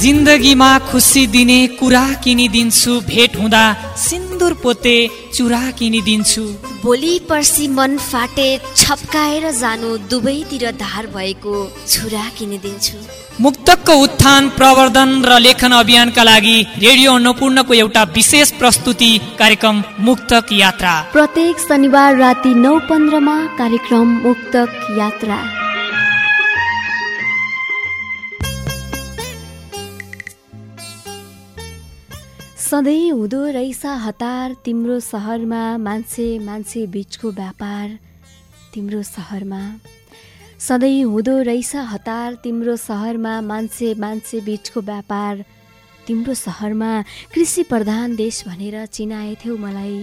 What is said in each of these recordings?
जिन्दगीमा खुसी दिने कुरा किनिदिन्छु भेट हुँदा सिन्दुर पोते चुरा किनिदिन्छु। भोलि पर्सि मन फाटे छप्काएर जानु दुवैतिर धार भएको छुरा किनिदिन्छु। मुक्तकको उत्थान प्रवर्धन र लेखन अभियानका लागि रेडियो अन्नपूर्णको एउटा विशेष प्रस्तुति कार्यक्रम मुक्तक यात्रा। प्रत्येक शनिबार राति नौ पन्ध्रमा कार्यक्रम मुक्तक यात्रा। सधैँ हुँदो रहेछ हतार तिम्रो सहरमा मान्छे मान्छे बिचको व्यापार तिम्रो सहरमा। सधैँ हुँदो रहेछ हतार तिम्रो सहरमा मान्छे मान्छे बिचको व्यापार तिम्रो सहरमा। कृषि प्रधान देश भनेर चिनाएथ्यौ मलाई।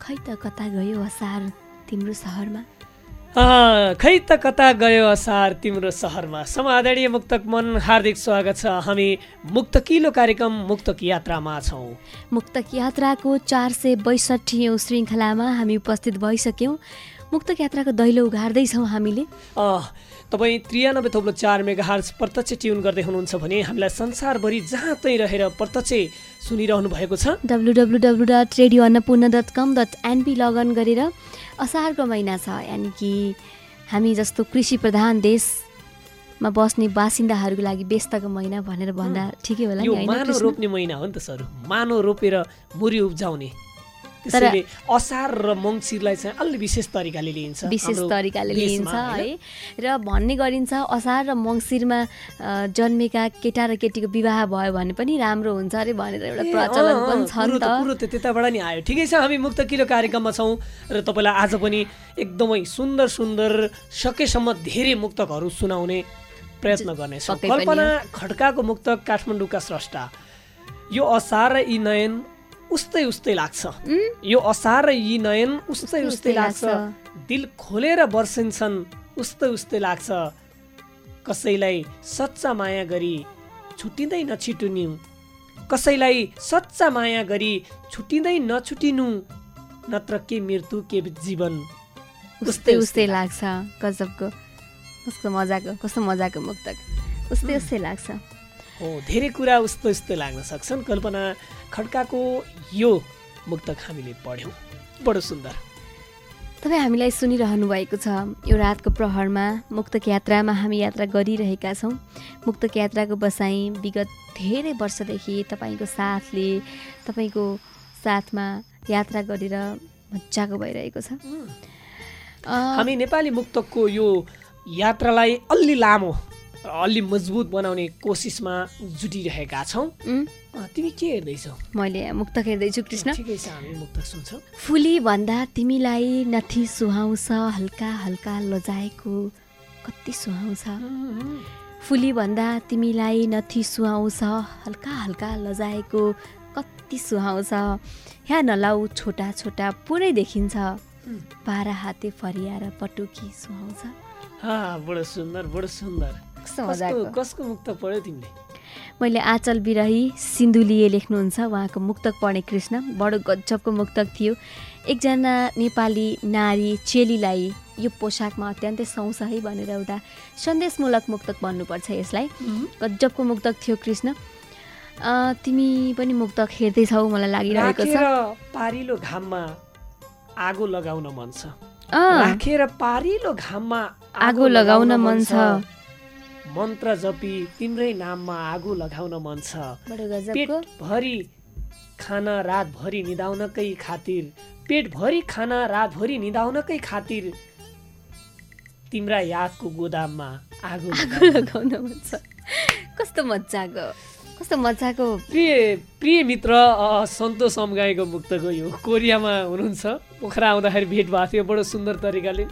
खै त कता गयो असार तिम्रो सहरमा? खै त कता गयो असार तिम्रो सहरमा समादरणीय मुक्तक मन हार्दिक स्वागत छ हामी मुक्तकिलो कार्यक्रम मुक्तक यात्रामा छौँ मुक्तक यात्राको चार सय बैसठी श्रृङ्खलामा हामी उपस्थित भइसक्यौँ मुक्तक यात्राको दैलो उघार्दैछौँ हामीले। तपाईँ त्रियानब्बे थोप्लो चार मेगा हार्स प्रत्यक्ष ट्युन गर्दै हुनुहुन्छ भने हामीलाई संसारभरि जहाँ तै रहेर प्रत्यक्ष सुनिरहनु भएको छ। W W W dot radio Annapurna dot com dot NP login गरेर असारको महिना छ यानि कि हामी जस्तो कृषि प्रधान देशमा बस्ने बासिन्दाहरूको लागि व्यस्तको महिना भनेर भन्दा ठिकै होला नि मानो रोप्ने महिना हो नि त सर। मानो रोपेर मुरी उब्जाउने। त्यसैले असार र मङ्सिरलाई चाहिँ अलि विशेष तरिकाले लिइन्छ विशेष तरिकाले लिइन्छ है। र भन्ने गरिन्छ असार र मङ्सिरमा जन्मेका केटा र केटीको विवाह भयो भने पनि राम्रो हुन्छ अरे भनेर एउटा प्रचलन पनि छ नि त कुरो त त्यताबाट नि आयो। ठिकै छ हामी मुक्त किलो कार्यक्रममा छौँ र तपाईँलाई आज पनि एकदमै सुन्दर सुन्दर सकेसम्म धेरै मुक्तकहरू सुनाउने प्रयत्न गर्नेछौँ। कल्पना खड्काको मुक्तक काठमाडौँका स्रष्टा। यो असार र यी नयन उस्तै उस्तै लाग्छ। यो असार र यी नयन उस्तै उस्तै लाग्छ। दिल खोलेर बर्सिन्छन् उस्तै उस्तै लाग्छ। कसैलाई सच्चा माया गरी छुट्टिँदै नछिटुन्यु। कसैलाई सच्चा माया गरी छुट्टिँदै नछुटिनु नत्र के मृत्यु के जीवन। उस्तै उस्तै लाग्छ। गजबको कस्तो मजाको कस्तो मजाको मुक्तक। उस्तै उस्तै लाग्छ। हो धेरै कुरा उस्तो उस्तो लाग्न सक्छन्। कल्पना खड्काको यो मुक्तक हामीले पढ्यौँ। बडो सुन्दर। तपाईँ हामीलाई सुनिरहनु भएको छ यो रातको प्रहरमा मुक्तक यात्रामा हामी यात्रा गरिरहेका छौँ। मुक्तक यात्राको बसाइ विगत धेरै वर्षदेखि तपाईँको साथले तपाईँको साथमा यात्रा गरेर मजाको भइरहेको छ। हामी नेपाली मुक्तकको यो यात्रालाई अलि लामो अलि मजबुत बनाउने कोसिसमा जुटिरहेका छौँ। तिमी के हेर्दैछौ? मैले मुक्तक हेर्दैछु कृष्ण। ठिकै छ हामी मुक्तक सुन्छौँ। फुली भन्दा तिमीलाई नथी सुहाउँछ हल्का हल्का लजाएको कति सुहाउँछ। फुली भन्दा तिमीलाई नथी सुहाउँछ हल्का हल्का लजाएको कति सुहाउँछ। यहाँ नलाउ छोटा छोटा पुरै देखिन्छ। पारा हाते फरिया पटुकी सुहाउँछ। बडो सुन्दर बडो सुन्दर। कसको मुक्त पढ्यो तिमीले? मैले आँचल बिरही सिन्धुलीए लेख्नुहुन्छ उहाँको मुक्तक पढेँ कृष्ण बडो गजबको मुक्तक थियो। एकजना नेपाली नारी चेलीलाई यो पोसाकमा अत्यन्तै सुहाउँछ है भनेर एउटा सन्देशमूलक मुक्तक भन्नुपर्छ यसलाई। गजबको मुक्तक थियो कृष्ण। तिमी पनि मुक्तक हेर्दैछौ मलाई लागिरहेको छ। पारिलो घाममा आगो लगाउन मन छ। राखेर पारिलो घाममा आगो लगाउन मन छ। मन्त्र जपी तिम्रै नाममा आगो लगाउन मन छ। पेटभरि खाना रातभरि निदाउनकै खातिर पेटभरि खाना रातभरि निदाउनकै खातिर तिम्रा यादको गोदाममा आगो लगाउन मन छ। कस्तो मजाको कस्तो मजाको प्रिय प्रिय मित्र सन्तोष अम्गाईको मुक्तको यो कोरियामा हुनुहुन्छ। पोखरा आउँदाखेरि भेट भएको थियो बडो सुन्दर तरिकाले।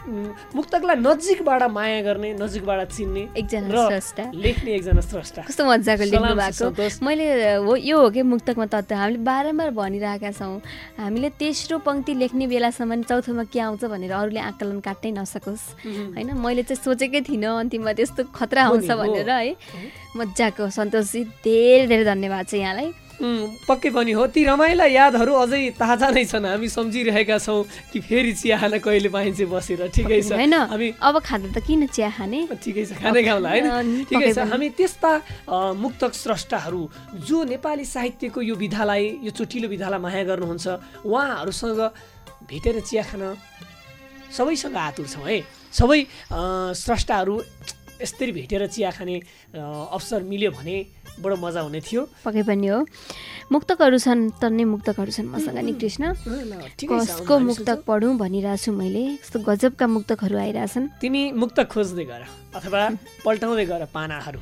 मुक्तकलाई नजिकबाट माया गर्ने नजिकबाट चिन्ने एकजना स्रष्टा। लेख्ने एकजना स्रष्टा। कस्तो मजाको लेख्नु भएको। मैले हो यो हो कि मुक्तकमा तत्त्व हामीले बारम्बार भनिरहेका छौँ। हामीले तेस्रो पङ्क्ति लेख्ने बेलासम्म चौथोमा के आउँछ भनेर अरूले आकलन काट्नै नसकोस्। होइन मैले चाहिँ सोचेकै थिइनँ अन्तिममा त्यस्तो खतरा हुन्छ भनेर है। मजाको सन्तोषजी धेरै धेरै धन्यवाद छ यहाँलाई। पक्कै पनि हो। ती रमाइला यादहरू अझै ताजा नै छन्। हामी सम्झिरहेका छौँ कि फेरि चिया खान कहिले पाइन्छ बसेर। ठिकै छ। होइन हामी अब खाँदा त किन चिया खाने? ठिकै छ। खानै खाउँला होइन? ठिकै छ। हामी त्यस्ता मुक्तक स्रष्टाहरू जो नेपाली साहित्यको यो विधालाई यो चोटिलो विधालाई माया गर्नुहुन्छ उहाँहरूसँग भेटेर चिया खान सबैसँग आतुर छौँ है। सबै स्रष्टाहरू यसरी भेटेर चिया खाने अवसर मिल्यो भने बडो मजा हुने थियो। पक्कै पनि हो। मुक्तकहरू छन् तन्ने मुक्तकहरू छन् मसँग नि कृष्ण? कसको मुक्तक। पढौँ भनिरहेको छु मैले? यस्तो गजबका मुक्तकहरू आइरहेछन्। तिमी मुक्त खोज्दै गर अथवा पल्टाउँदै गर पानाहरू.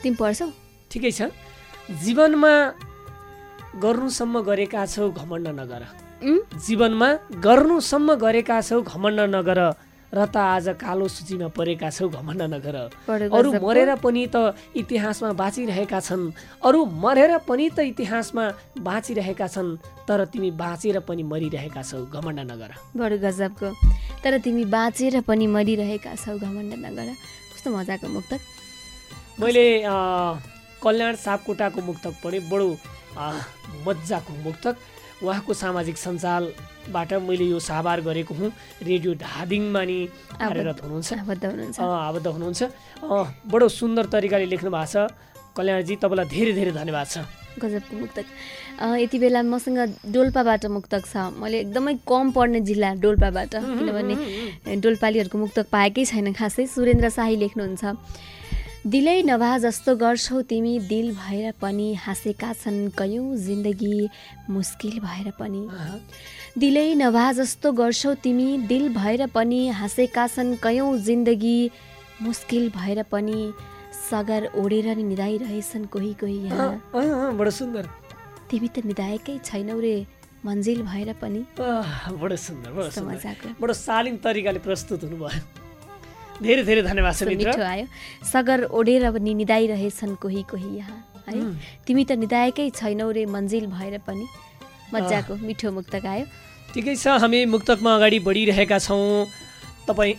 तिमी पढ्छौ? ठिकै छ। जीवनमा गर्नुसम्म गरेका छौ घमण्ड नगर? जीवनमा गर्नुसम्म गरेका छौ घमण्ड नगर। र त आज कालो सूचीमा परेका छौ घमण्ड नगर अरू। मरेर पनि त इतिहासमा बाँचिरहेका छन्। अरू मरेर पनि त इतिहासमा बाँचिरहेका छन् तर तिमी बाँचेर पनि मरिरहेका छौ घमण्ड नगर बडो गजबको। तर तिमी बाँचेर पनि मरिरहेका छौ घमण्ड नगर कस्तो मजाको मुक्तक। मैले कल्याण सापकोटाको मुक्तक पढेँ बडो मजाको मुक्तक। उहाँको सामाजिक सञ्जालबाट मैले यो साभार गरेको हुँ। रेडियो धादिङमा नि कार्यरत हुनुहुन्छ। आबद्ध हुनुहुन्छ। बडो सुन्दर तरिकाले लेख्नु भएको छ। कल्याणजी तपाईँलाई धेरै धेरै धन्यवाद छ। गजबको मुक्तक। यति बेला मसँग डोल्पाबाट मुक्तक छ। मैले एकदमै कम पढ्ने जिल्ला डोल्पाबाट। किनभने डोल्पालीहरूको मुक्तक पाएकै छैन खासै। सुरेन्द्र शाही लेख्नुहुन्छ। दिलै नभा जस्तो गर्छौ तिमी दिल भएर पनि हाँसेका छन् कयौँ जिन्दगी मुस्किल भएर पनि। दिलै नभा जस्तो गर्छौ तिमी दिल भएर पनि हाँसेका छन् कयौँ जिन्दगी मुस्किल भएर पनि सगर ओढेर नि निदाइरहेछन् कोही कोही यहाँ। बडो सुन्दर। तिमी त निदाएकै छैनौ रे मन्जिल भएर पनि। बडो सुन्दर बडो शालीन तरिकाले प्रस्तुत हुनुभयो। धेरै धेरै धन्यवाद छ मिठो आयो। सगर ओढेर पनि निदाइरहेछन् कोही कोही यहाँ है. तिमी त निदाएकै छैनौ रे मन्जिल भएर पनि। मजाको मिठो मुक्तक आयो ठिकै छ हामी मुक्तकमा अगाडि बढिरहेका छौँ। तपाईँ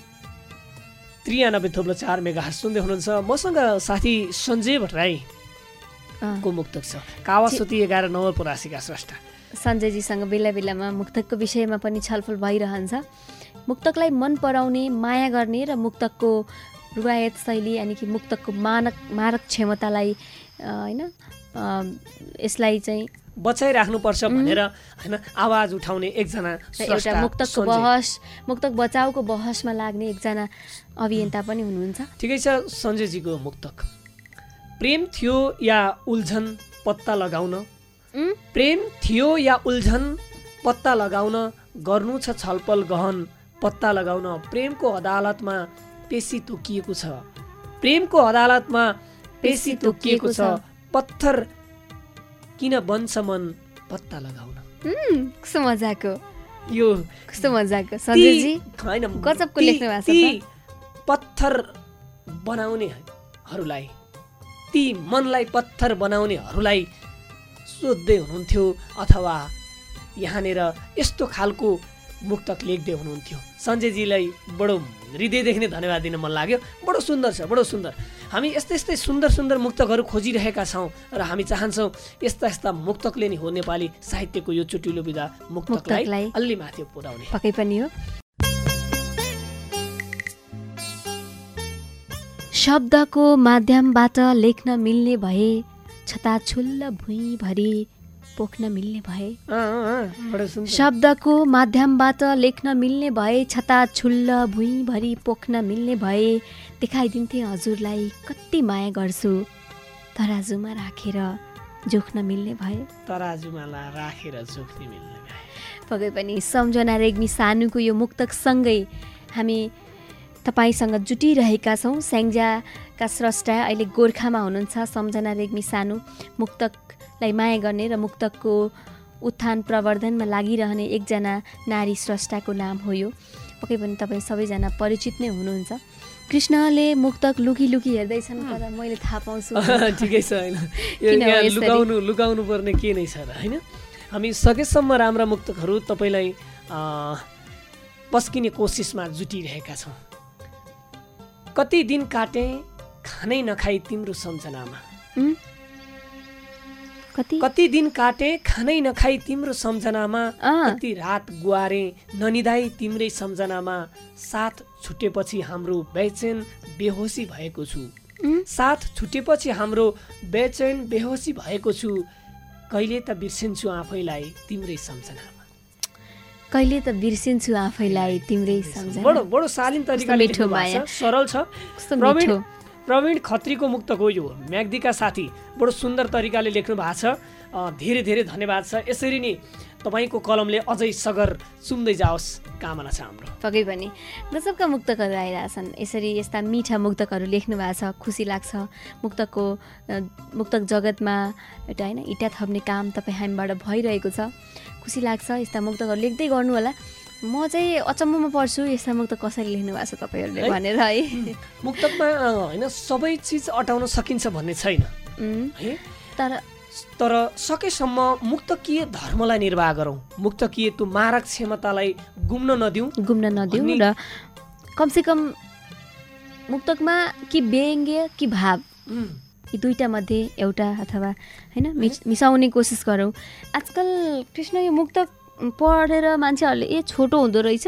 त्रियानब्बे थोप्लो चार मेगा सुन्दै हुनुहुन्छ। मसँग साथी सञ्जय भट्टराईको अँ, मुक्तक छ? कावासुती एघार नवलपरासीका स्रष्टा सञ्जयजीसँग बेला बेलामा मुक्तकको विषयमा पनि छलफल भइरहन्छ। मुक्तकलाई मन पराउने माया गर्ने र मुक्तकको रुवायत शैली यानि कि मुक्तकको मानक मारक क्षमतालाई होइन यसलाई चाहिँ बचाइराख्नुपर्छ भनेर होइन आवाज उठाउने एकजना एउटा मुक्तकको। बहस मुक्तक बचाउको बहसमा लाग्ने एकजना अभियन्ता पनि हुनुहुन्छ। ठिकै छ सञ्जयजीको मुक्तक। प्रेम थियो या उल्झन पत्ता लगाउन? प्रेम थियो या उल्झन पत्ता लगाउन गर्नु छ छलफल गहन। पत्ता लगाउन प्रेमको अदालतमा पेशी तोकिएको छ। प्रेमको अदालतमा पेशी तोकिएको छ पत्थर किन बन्छ मन पत्ता लगाउन? कस्तो मजाको। यो कस्तो मजाको। सञ्जयजी होइन गजबको लेख्नु भएको छ पत्थर बनाउनेहरूलाई ती मनलाई पत्थर बनाउनेहरूलाई सोध्दै हुनुहुन्थ्यो अथवा यहाँनिर यस्तो खालको मुक्तक लेख्दै हुनुहुन्थ्यो। सञ्जयजीलाई बडो हृदयदेखि नै धन्यवाद दिन मन लाग्यो। बडो सुन्दर छ बडो सुन्दर। हामी यस्तै यस्तै सुन्दर सुन्दर मुक्तकहरू खोजिरहेका छौँ र हामी चाहन्छौँ यस्ता यस्ता मुक्तकले नै हो नेपाली साहित्यको यो चुटिलो विधा मुक्तकलाई अलि माथि पुर्याउने पक्कै पनि हो। शब्दको माध्यमबाट लेख्न मिल्ने भए छताछुल्ल भुइँभरि पोख्न मिल्ने भए। शब्दको माध्यमबाट लेख्न मिल्ने भए छताछुल्ल भुइँभरि पोख्न मिल्ने भए देखाइदिन्थे हजुरलाई कति माया गर्छु। तराजुमा राखेर जोख्न मिल्ने भए। तराजुमा राखेर जोख्ने मिल्ने भए। पक्कै पनि सम्झना रेग्मी सानुको यो मुक्तकसँगै हामी तपाईँसँग जुटिरहेका छौँ। स्याङ्जाका स्रष्टा अहिले गोर्खामा हुनुहुन्छ। सम्झना रेग्मी सानु मुक्तकलाई माया गर्ने र मुक्तकको उत्थान प्रवर्धनमा लागिरहने एकजना नारी स्रष्टाको नाम हो यो। पक्कै पनि तपाईँ सबैजना परिचित नै हुनुहुन्छ। कृष्णले मुक्तक लुकी लुकी हेर्दैछन् तर मैले थाहा पाउँछु ठिकै छ होइन? लुकाउनु लुकाउनु पर्ने के नै छ र होइन? हामी सकेसम्म राम्रा मुक्तकहरू तपाईँलाई पस्किने कोसिसमा जुटिरहेका छौँ। कति दिन काटेँ खानै नखाई तिम्रो सम्झनामा। कति? दिन काटे खानै नखाई तिम्रो सम्झनामा। कति रात गुहारे ननिदाई तिम्रै सम्झनामा साथ छुटेपछि हाम्रो बेचैन बेहोसी भएको छु। साथ छुटेपछि हाम्रो बेचैन बेहोसी भएको छु। कहिले त बिर्सिन्छु आफैलाई तिम्रै सम्झनामा। कहिले त बिर्सिन्छु आफैलाई तिम्रै सम्झना बडो बडो शालीन तरिकाले मिठो माया। सरल छ। प्रवीण खत्रीको मुक्तक हो यो म्याग्दीका साथी बडो सुन्दर तरिकाले लेख्नु भएको छ। धेरै धेरै धन्यवाद छ। यसरी नै तपाईँको कलमले अझै सगर चुम्दै जाओस्। कामना छ हाम्रो। पक्कै पनि। गजबका मुक्तकहरू आइरहेछन्। यसरी यस्ता मिठा मुक्तकहरू लेख्नु भएको छ खुसी लाग्छ। मुक्तकको मुक्तक जगतमा एउटा होइन इँटा थप्ने काम तपाईँ हामीबाट भइरहेको छ। खुसी लाग्छ यस्ता मुक्तकहरू लेख्दै गर्नु होला म चाहिँ अचम्ममा पर्छु यस्ता मुक्त कसरी लेख्नु भएको छ तपाईँहरूले? भनेर है। मुक्तकमा होइन सबै चिज अटाउन सकिन्छ भन्ने छैन। है? तर तर सकेसम्म मुक्तकीय धर्मलाई निर्वाह गरौँ। मुक्तकीय त्यो मारक क्षमतालाई गुम्न नदिउँ। घुम्न नदिउँ र कमसेकम मुक्तकमा कि व्यङ्ग्य कि भाव यी दुईवटा मध्ये एउटा अथवा होइन मिस मिसाउने कोसिस गरौँ। आजकल कृष्ण यो मुक्तक पढेर मान्छेहरूले ए छोटो हुँदो रहेछ।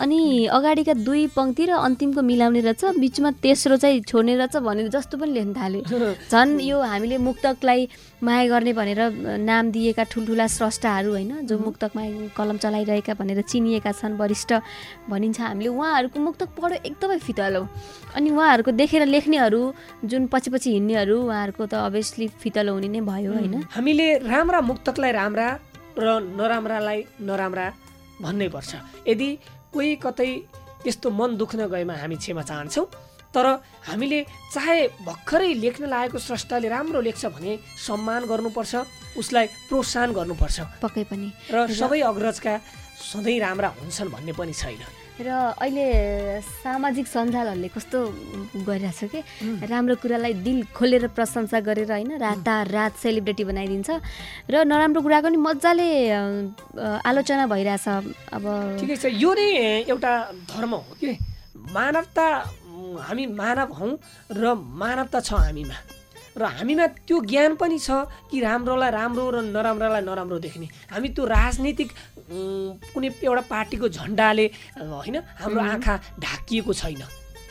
अनि अगाडिका दुई पङ्क्ति र अन्तिमको मिलाउने रहेछ। बिचमा तेस्रो चाहिँ छोड्ने रहेछ भनेर जस्तो पनि लेख्न थाल्यो। झन् यो हामीले मुक्तकलाई माया गर्ने भनेर नाम दिएका ठुल्ठुला स्रष्टाहरू होइन जो मुक्तकमा कलम चलाइरहेका भनेर चिनिएका छन् वरिष्ठ भनिन्छ हामीले उहाँहरूको मुक्तक पढ्यो एकदमै फितलो। अनि उहाँहरूको देखेर लेख्नेहरू जुन पछि पछि हिँड्नेहरू उहाँहरूको त अभियसली फितलो हुने नै भयो होइन। हामीले राम्रा मुक्तकलाई राम्रा र नराम्रालाई नराम्रा भन्नै पर्छ। यदि कोही कतै त्यस्तो मन दुख्न गएमा हामी क्षमा चाहन्छौँ तर हामीले चाहे भर्खरै लेख्न लागेको स्रष्टाले राम्रो लेख्छ भने सम्मान गर्नुपर्छ उसलाई प्रोत्साहन गर्नुपर्छ। पक्कै पनि। र सबै अग्रजका सधैँ राम्रा हुन्छन् भन्ने पनि छैन। र अहिले सामाजिक सञ्जालहरूले कस्तो गरिरहेछ कि? राम्रो कुरालाई दिल खोलेर प्रशंसा गरेर होइन रातारात सेलिब्रेटी बनाइदिन्छ। र नराम्रो कुराको नि मजाले आलोचना भइरहेछ। अब ठिकै छ यो नै एउटा धर्म हो कि? मानवता हामी मानव हौँ र मानवता छ हामीमा। र हामीमा त्यो ज्ञान पनि छ कि राम्रोलाई राम्रो र नराम्रोलाई नराम्रो देख्ने। हामी त्यो राजनीतिक कुनै एउटा पार्टीको झन्डाले होइन हाम्रो आँखा ढाकिएको छैन।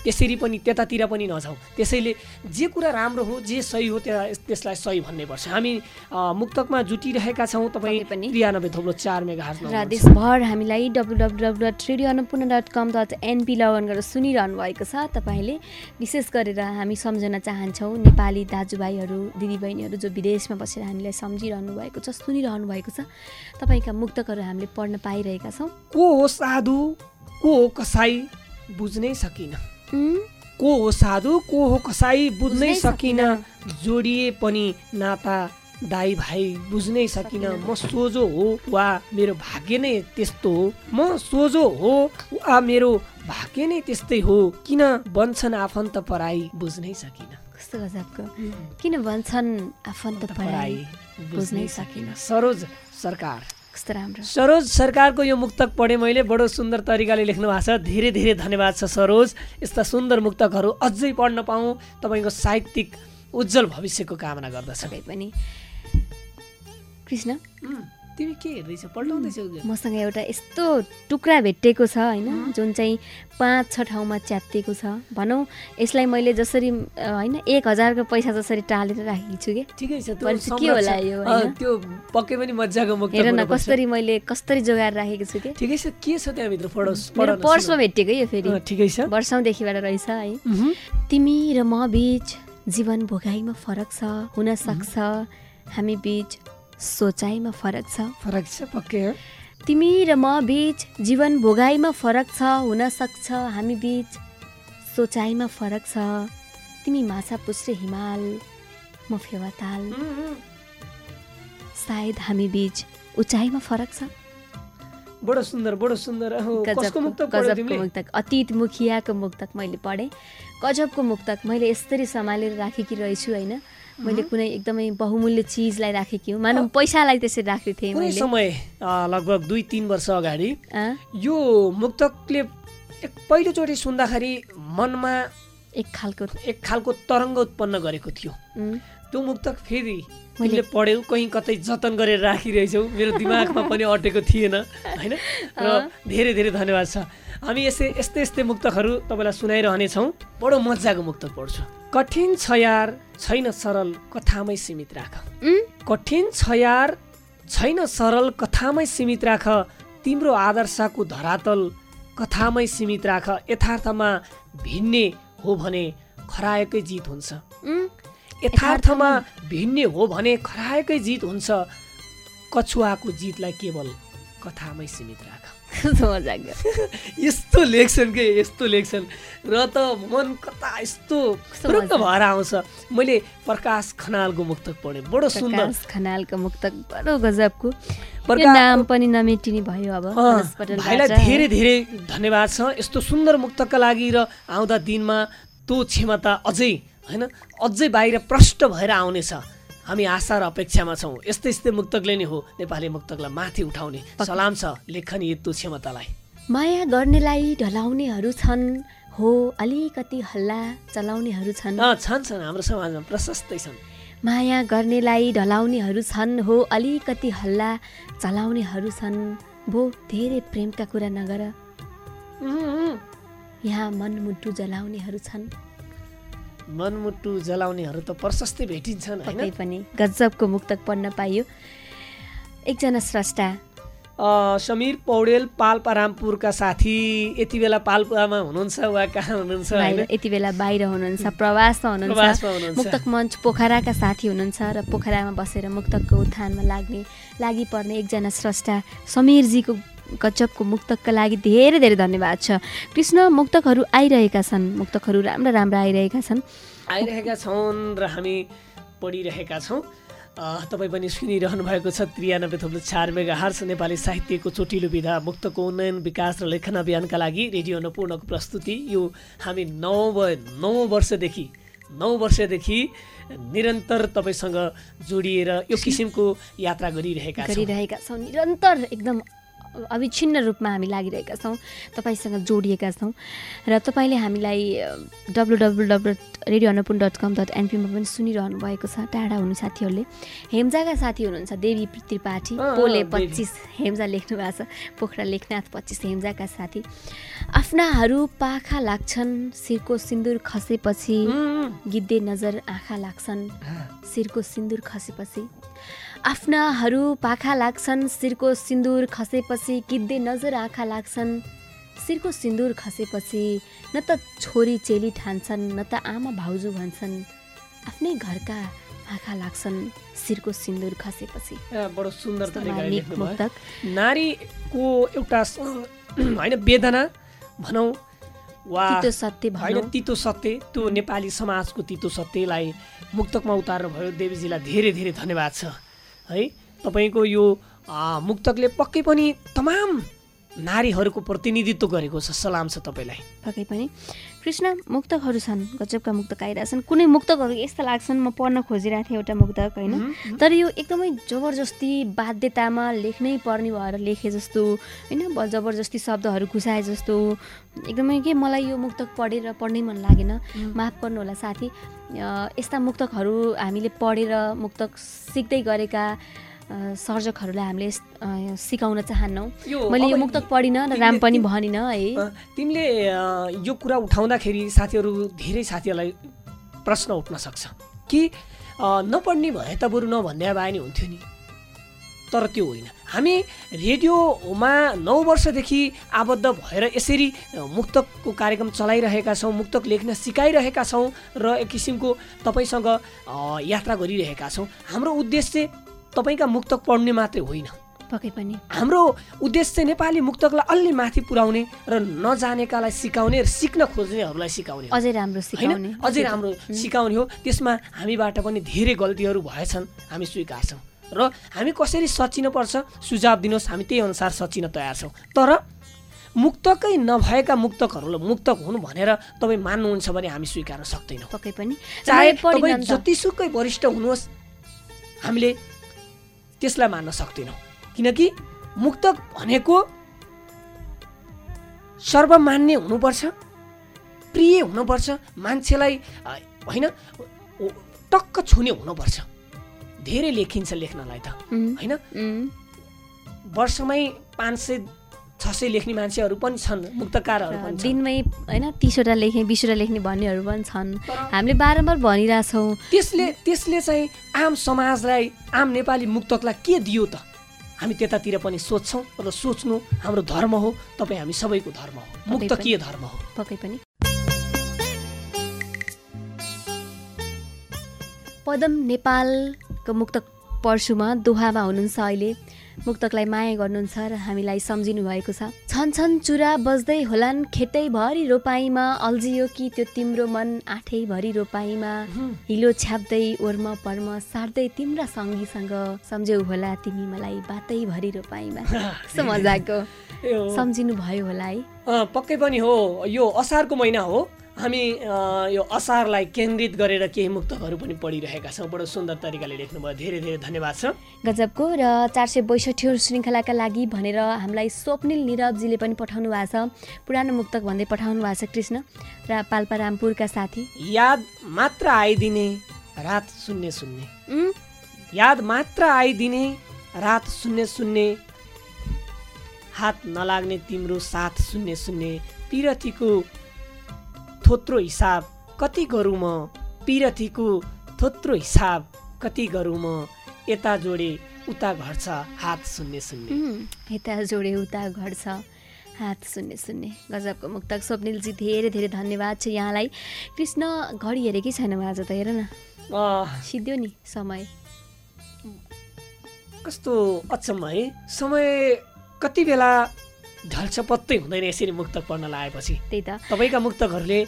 त्यसरी पनि त्यतातिर पनि नजाउँ त्यसैले जे कुरा राम्रो हो जे सही हो त्या त्यसलाई सही भन्ने पर्छ हामी मुक्तकमा जुटिरहेका छौँ। तपाईँ। त्रियानब्बे थप्लो चार मेगा र देशभर हामीलाई W W W dot radio Annapurna dot com dot NP login गरेर सुनिरहनु भएको छ। तपाईँले विशेष गरेर हामी सम्झन चाहन्छौँ। नेपाली दाजुभाइहरू दिदीबहिनीहरू जो विदेशमा बसेर हामीलाई सम्झिरहनु भएको छ सुनिरहनु भएको छ। तपाईँका मुक्तकहरू हामीले पढ्न पाइरहेका छौँ। को हो साधु? को हो कसाई? बुझ्नै सकिन। को हो साधु को हो कसाई बुझ्नै सकिन जोडिए पनि नाता दाई भाइ बुझ्नै सकिन म सोझो हो वा मेरो भाग्य नै त्यस्तो हो। म सोझो हो वा मेरो भाग्य नै त्यस्तै हो। किन बन्छन् आफन्त पराई बुझ्नै सकिन? कस्तो गजबको। किन भन्छन् आफन्त पढाइ बुझ्नै सकिन? सरोज सरकार। कस्तो राम्रो। सरोज सरकारको यो मुक्तक पढेँ मैले बडो सुन्दर तरिकाले लेख्नु भएको छ। धेरै धेरै धन्यवाद छ सरोज। यस्ता सुन्दर मुक्तकहरू अझै पढ्न पाऊँ तपाईँको साहित्यिक उज्जवल भविष्यको कामना गर्दछ। सबै पनि। कृष्ण? तिमी के हेर्दैछौ पल्टाउँदैछौ क्या? मसँग एउटा यस्तो टुक्रा भेटिएको छ होइन? जुन चाहिँ पाँच छ ठाउँमा च्यातिएको छ। भनौँ यसलाई मैले जसरी होइन एक हजारको पैसा जसरी टालेर राखेको छु कि? ठिकै छ के होला यो? त्यो पक्कै पनि मजाको हेर न। कसरी मैले कसरी जोगाएर राखेको छु कि? ठिकै छ के छ त्यहाँभित्र? पर्समा भेटिएको यो फेरि। ठिकै छ। वर्षौँदेखिबाट रहेछ है। तिमी र म बिच जीवन भोगाइमा फरक छ हुन सक्छ। हामी बिच सोचाइमा फरक छ। फरक छ पक्कै हो। तिमी र म बिच जीवन भोगाइमा फरक छ हुन सक्छ हामी बिच सोचाइमा फरक छ। तिमी माछा पुछ्रे हिमाल म फेवाताल। सायद हामी बिच उचाइमा फरक छ। बडो सुन्दर बडो सुन्दर। गजबको मुक्तक अतीत मुखियाको मुक्तक मैले पढेँ। गजबको मुक्तक मैले यसरी सम्हालेर राखेकी रहेछु होइन? मैले कुनै एकदमै बहुमूल्य चिजलाई राखेकी हुँ। मानव पैसालाई त्यसरी राखेको थिएँ कुनै मैले। समय लगभग दुई तिन वर्ष अगाडि यो मुक्तकले एक पहिलोचोटि सुन्दाखेरि मनमा एक खालको एक खालको तरङ्ग उत्पन्न गरेको थियो। त्यो मुक्तक फेरि मैले पढ्यौ कहीँ कतै जतन गरेर राखिरहेछौ। मेरो दिमागमा पनि अटेको थिएन होइन? र धेरै धेरै धन्यवाद छ। हामी यसै यस्तै यस्तै मुक्तकहरू तपाईँलाई सुनाइरहनेछौँ। बडो मजाको मुक्तक पढ्छु। कठिन छ यार छैन सरल कथामै सीमित राख। कठिन छ यार छैन सरल कथामै सीमित राख। तिम्रो आदर्शको धरातल कथामै सीमित राख। यथार्थमा भिन्ने हो भने खराएकै जित हुन्छ। यथार्थमा भिन्ने हो भने खराएकै जित हुन्छ। कछुवाको जितलाई केवल कथामै सीमित राख। यस्तो लेख्छन् के? यस्तो लेख्छन्। र त मन कता यस्तो तुरन्त भएर आउँछ। मैले प्रकाश खनालको मुक्तक पढेँ। बडो सुन्दर। खनालको मुक्तक बडो गजबको। नाम पनि नमेटिने भयो अब। भाइलाई धेरै धेरै धन्यवाद छ। यस्तो सुन्दर मुक्तका लागि र आउँदा दिनमा त्यो क्षमता अझै होइन? अझै बाहिर प्रष्ट भएर आउनेछ। हामी आशा र अपेक्षामा छौँ। यस्तै यस्तै मुक्तकले नै हो नेपाली मुक्तकलाई माथि उठाउने। सलाम छ लेखनी यत्तो क्षमतालाई। माया गर्नेलाई ढलाउनेहरू छन् हो अलिकति हल्ला चलाउनेहरू छन्। छन् छन् हाम्रो समाजमा प्रशस्तै छन्। माया गर्नेलाई ढलाउनेहरू छन् हो अलिकति हल्ला चलाउनेहरू छन्। भो धेरै प्रेमका कुरा नगर। यहाँ मनमुटु जलाउनेहरू छन्। मनमुटु जलाउनेहरू त प्रशस्तै भेटिन्छन् पनि। गजबको मुक्तक पढ्न पाइयो। एकजना स्रष्टा। समीर पौडेल पाल्पारामपुरका साथी। यति बेला पाल्पामा हुनुहुन्छ वा कहाँ हुनुहुन्छ यति बेला बाहिर हुनुहुन्छ प्रवासमा हुनुहुन्छ। मुक्तक मञ्च पोखराका साथी हुनुहुन्छ र पोखरामा बसेर मुक्तकको उत्थानमा लाग्ने लागि पर्ने एकजना स्रष्टा समीरजीको गजबको मुक्तकका लागि धेरै धेरै धन्यवाद छ। कृष्ण मुक्तकहरू आइरहेका छन्। मुक्तकहरू राम्रा राम्रा आइरहेका छन्। आइरहेका छन् र हामी पढिरहेका छौँ। तपाईँ पनि सुनिरहनु भएको छ। त्रियानब्बे थप्लो चार मेगा हार्स नेपाली साहित्यको चोटिलो विधा। मुक्तको उन्नयन विकास र लेखन अभियानका लागि रेडियो अन्नपूर्णको प्रस्तुति। यो हामी नौ नौ वर्षदेखि नौ वर्षदेखि निरन्तर तपाईँसँग जोडिएर यो किसिमको यात्रा गरिरहेका गरिरहेका छौँ। निरन्तर एकदम अविच्छिन्न रूपमा हामी लागिरहेका छौँ तपाईँसँग जोडिएका छौँ र तपाईँले हामीलाई W W W radio Annapurna dot com dot एनपीमा पनि सुनिरहनु भएको छ टाढा हुनु साथीहरूले। हेम्जाका साथी हुनुहुन्छ देवी त्रिपाठी पोले पच्चिस हेम्जा लेख्नु भएको छ पोखरा लेखनाथ पच्चिस हेम्जाका साथी। आफ्नाहरू पाखा लाग्छन् शिरको सिन्दुर खसेपछि गिद्धे नजर आँखा लाग्छन् शिरको सिन्दुर खसेपछि। आफ्नाहरू पाखा लाग्छन् शिरको सिन्दुर खसेपछि किद्दे नजर आँखा लाग्छन्। शिरको सिन्दुर खसेपछि न त छोरी चेली ठान्छन् न त आमा भाउजू भन्छन्। आफ्नै घरका आँखा लाग्छन् शिरको सिन्दुर खसेपछि। बडो सुन्दर नारीको एउटा होइन वेदना भनौँ वा तितो सत्य होइन तितो सत्य त्यो नेपाली समाजको तितो सत्यलाई मुक्तकमा उतार्नु भयो देवीजीलाई धेरै धेरै धन्यवाद छ। है तपाईँको यो मुक्तकले पक्कै पनि तमाम नारीहरूको प्रतिनिधित्व गरेको छ। सलाम छ तपाईँलाई। पक्कै पनि। कृष्ण मुक्तकहरू छन्। गजबका मुक्तक आइरहेछन् कुनै मुक्तकहरू यस्ता लाग्छन्? म पढ्न खोजिरहेको थिएँ एउटा मुक्तक होइन? तर यो एकदमै जबरजस्ती बाध्यतामा लेख्नै पर्ने भएर लेखे जस्तो होइन? जबरजस्ती शब्दहरू घुसाए जस्तो। एकदमै के मलाई यो मुक्तक पढेर पढ्नै मन लागेन। माफ गर्नु होला साथी यस्ता मुक्तकहरू हामीले पढेर मुक्तक सिक्दै गरेका सर्जकहरूलाई हामीले सिकाउन चाहन्नौ। मैले यो मुक्तक पढिनँ र राम पनि भनिनँ है। तिमीले यो कुरा उठाउँदाखेरि साथीहरू धेरै साथीहरूलाई प्रश्न उठ्न सक्छ। कि नपढ्ने भए त बरु नभन्दा भए नि हुन्थ्यो नि। तर त्यो होइन। हामी रेडियोमा नौ वर्षदेखि आबद्ध भएर यसरी मुक्तकको कार्यक्रम चलाइरहेका छौँ मुक्तक लेख्न सिकाइरहेका छौँ र एक किसिमको तपाईँसँग यात्रा गरिरहेका छौँ। हाम्रो उद्देश्य तपाईँका मुक्तक पढ्ने मात्रै होइन। पक्कै पनि। हाम्रो उद्देश्य चाहिँ नेपाली मुक्तकलाई अलि माथि पुर्याउने र नजानेकालाई सिकाउने र सिक्न खोज्नेहरूलाई सिकाउने अझै राम्रो सिकाउने। अझै राम्रो सिकाउने हो। त्यसमा हामीबाट पनि धेरै गल्तीहरू भएछन्। हामी स्वीकार्छौँ र हामी कसरी सचिनुपर्छ सुझाव दिनुहोस्। हामी त्यही अनुसार सचिन तयार छौँ। तर मुक्तकै नभएका मुक्तकहरूलाई मुक्तक हुन् भनेर तपाईँ मान्नुहुन्छ भने हामी स्वीकार्न सक्दैनौँ। पक्कै पनि। चाहे तपाईँ जतिसुकै वरिष्ठ हुनुहोस्। हामीले त्यसलाई मान्न सक्दैनौँ। किनकि मुक्तक भनेको सर्वमान्य हुनुपर्छ प्रिय हुनुपर्छ मान्छेलाई होइन टक्क छुने हुनुपर्छ। धेरै लेखिन्छ लेख्नलाई त होइन? वर्षमै पाँच सय छ सय लेख्ने मान्छेहरू पनि छन् मुक्तकारहरू पनि दिनमै होइन तिसवटा लेख्ने बिसवटा लेख्ने भन्नेहरू पनि छन्। हामीले बारम्बार भनिरहेछौँ। त्यसले त्यसले चाहिँ आम समाजलाई आम नेपाली मुक्तकलाई के दियो त? हामी त्यतातिर पनि सोध्छौँ र सोच्नु हाम्रो धर्म हो तपाईँ हामी सबैको धर्म हो। मुक्तकीय धर्म हो? पक्कै पनि। पदम नेपालको मुक्तक पर्सुमा दोहामा हुनुहुन्छ अहिले। मुक्तकलाई माया गर्नुहुन्छ र हामीलाई सम्झिनु भएको छ। छन् छन् चुरा बज्दै होलान् खेतैभरि रोपाइँमा अल्झियो कि त्यो तिम्रो मन आठैभरि रोपाइँमा? हिलो छ्याप्दै ओर्म पर्म सार्दै तिम्रा सङ्गीसँग सम्झ्यौ होला तिमी मलाई बातैभरि रोपाइँमा। कस्तो मजाको। सम्झिनु भयो होला है। पक्कै पनि हो। यो असारको महिना हो। हामी यो असारलाई केन्द्रित गरेर केही मुक्तकहरू पनि पढिरहेका छौँ। बडो सुन्दर तरिकाले लेख्नुभयो। धेरै धेरै धन्यवाद छ। गजबको र चार सय बैसठी श्रृङ्खलाका लागि भनेर हामीलाई स्वप्निल निरवजीले पनि पठाउनु भएको छ। पुरानो मुक्तक भन्दै पठाउनु भएको छ कृष्ण। र पाल्पा रामपुरका साथी। याद मात्र आइदिने रात सुन्ने सुन्ने। याद मात्र आइदिने रात सुन्ने सुन्ने। हात नलाग्ने तिम्रो साथ सुन्ने सुन्ने। पिरतीको थोत्रो हिसाब कति गरौँ म? पिरतीको थोत्रो हिसाब कति गरौँ म? यता जोडे उता घट्छ हात सुन्ने सुन्ने। यता जोडे उता घट्छ हात सुन्ने सुन्ने। गजबको मुक्तक स्वप्निलजी धेरै धेरै धन्यवाद छ यहाँलाई। कृष्ण घडी हेरेकै छैन आज त हेर न। अँ, सिद्धियो नि समय। कस्तो अचम्म है? समय कति बेला ढल्छ पत्तै हुँदैन यसरी मुक्तक पढ्न लागेपछि त्यही त। तपाईँका मुक्तकहरूले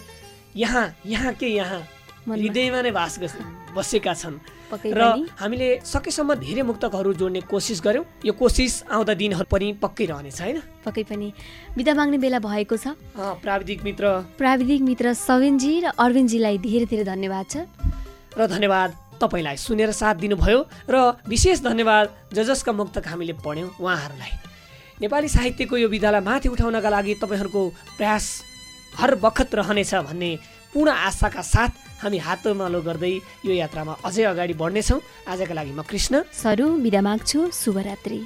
यहाँ यहाँ के यहाँ। हृदयमा नै बास बसेका छन्। र हामीले सकेसम्म धेरै मुक्तकहरू जोड्ने कोसिस गऱ्यौँ। यो कोसिस आउँदा दिनहरू पनि पक्कै रहनेछ होइन? पक्कै पनि। बिदा माग्ने बेला भएको छ। प्राविधिक मित्र। प्राविधिक मित्र सविनजी र अरविन्दजीलाई धेरै धेरै धन्यवाद छ। र धन्यवाद तपाईँलाई। सुनेर साथ दिनुभयो र विशेष धन्यवाद ज जसका मुक्तक हामीले पढ्यौँ उहाँहरूलाई। नेपाली साहित्यको यो विधालाई माथि उठाउनका लागि तपाईँहरूको प्रयास हर बखत रहनेछ भन्ने पूर्ण आशाका साथ हामी हातोमालो गर्दै यो यात्रामा अझै अगाडि बढ्नेछौँ। आजका लागि म कृष्ण। सरू बिदा माग्छु। शुभरात्री।